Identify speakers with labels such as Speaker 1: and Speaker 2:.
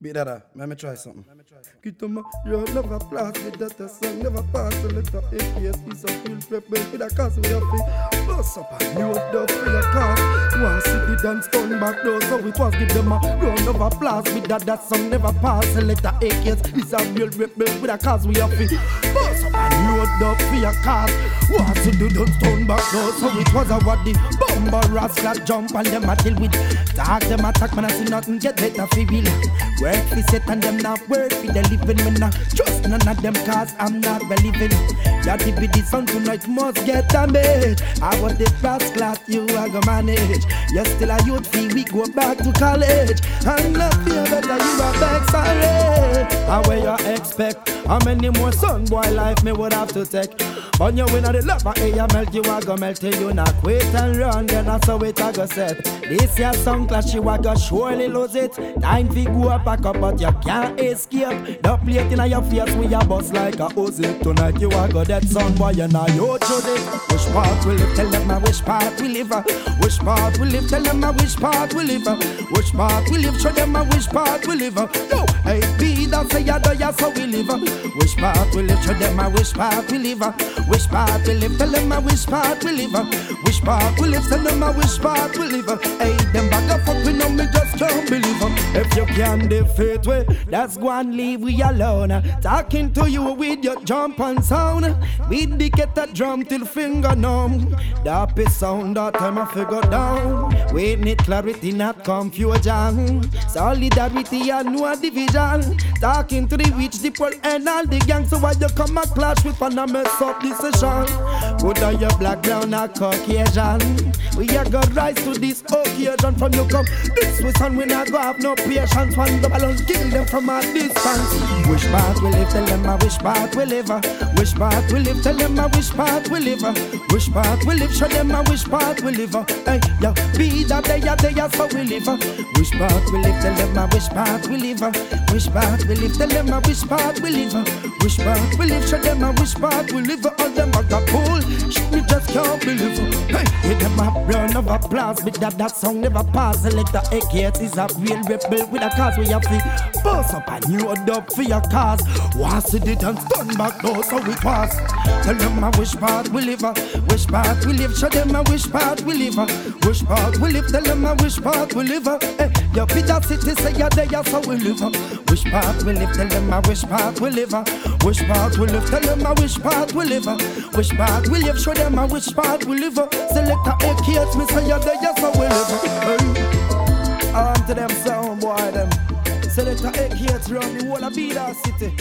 Speaker 1: Bit that, let me try something. Get on my road, never pass with that a song, never pass the letter APS, piece of full rebel with a cause we have to bust up and you up for your cause. One city dance turn back door, so it was give them a round of applause with that that song, never pass the letter APS, piece of real rebel with a cause we have to bust up and you up for your cause. One city dance turn back door, so it was a what the bumper rascal jump and them a deal with. Talk them attack, man I see nothing get better for real. Work fi set and them not work fi the living not trust none of them cause I'm not believing That if it is sound tonight must get damaged I want the first class you are gonna manage. You're still a youth fee we go back to college. And not feel better you are back sorry How where you expect How many more son boy life me would have to take on you win the love, hey, you melt, you a go melt till you not quit and run, then that's how it a go set. This year song clash, you a go surely lose it. Time fi go up, back up, but you can't escape. The plate in your face, we a bust like a Uzi. Tonight you a go dead song, boy, you know you choose it. Which part we live, tell them a which part we live. Which part we live, tell them a which part we live. Which part we live, show them a which part we live. Yo, hey, be that say ya do ya so we live. Which part we live, show them a which part we live. Which part we live, tell them a which part we live. Which part we live, tell them a which part we live. Hey, If you can defeat we, that's go and leave we alone. Talking to you with your jump and sound. We get that drum till finger numb. The happy sound that time I figure down. We need clarity, not confusion. Solidarity and no division. Talking to the rich, the poor, and all the gang. So why you come and clash with and mess up the session? Whether you black, brown, or Caucasian. We are gonna rise to this occasion from you come. This was son, we not go have no patience. One double and kill them from a distance. Which part we live, tell them a which part we live. Which part we live, tell them a which part we live. Which part we live, show them a which part we live. Hey, yo, be that they are, they are, so we live. Which part we live, tell them a which part we live. Which part we live, tell them a which part we live. Which part we live, show them a which part we live. All them a got just can't believe. With a round of applause, but that that song never pass. Select the AK, is a real rebel with a cause we have to bust up and you up for your cause. Once it did and stand back now, so we pass. Tell them a wish part we live, which part we live. Show them a which part we live, which part we live. Tell them a wish part we live. Hey, your Peter City say you're there, so we live. Which part we live? Tell them a wish part we live. Wish part we live? Tell them a wish part we live. Wish part we live? Show them a wish part we live. Select Ekaitz, me say you're there, so we live. Hey. On to them sound boy them. Select a Ekaitz round the whole of Bida City.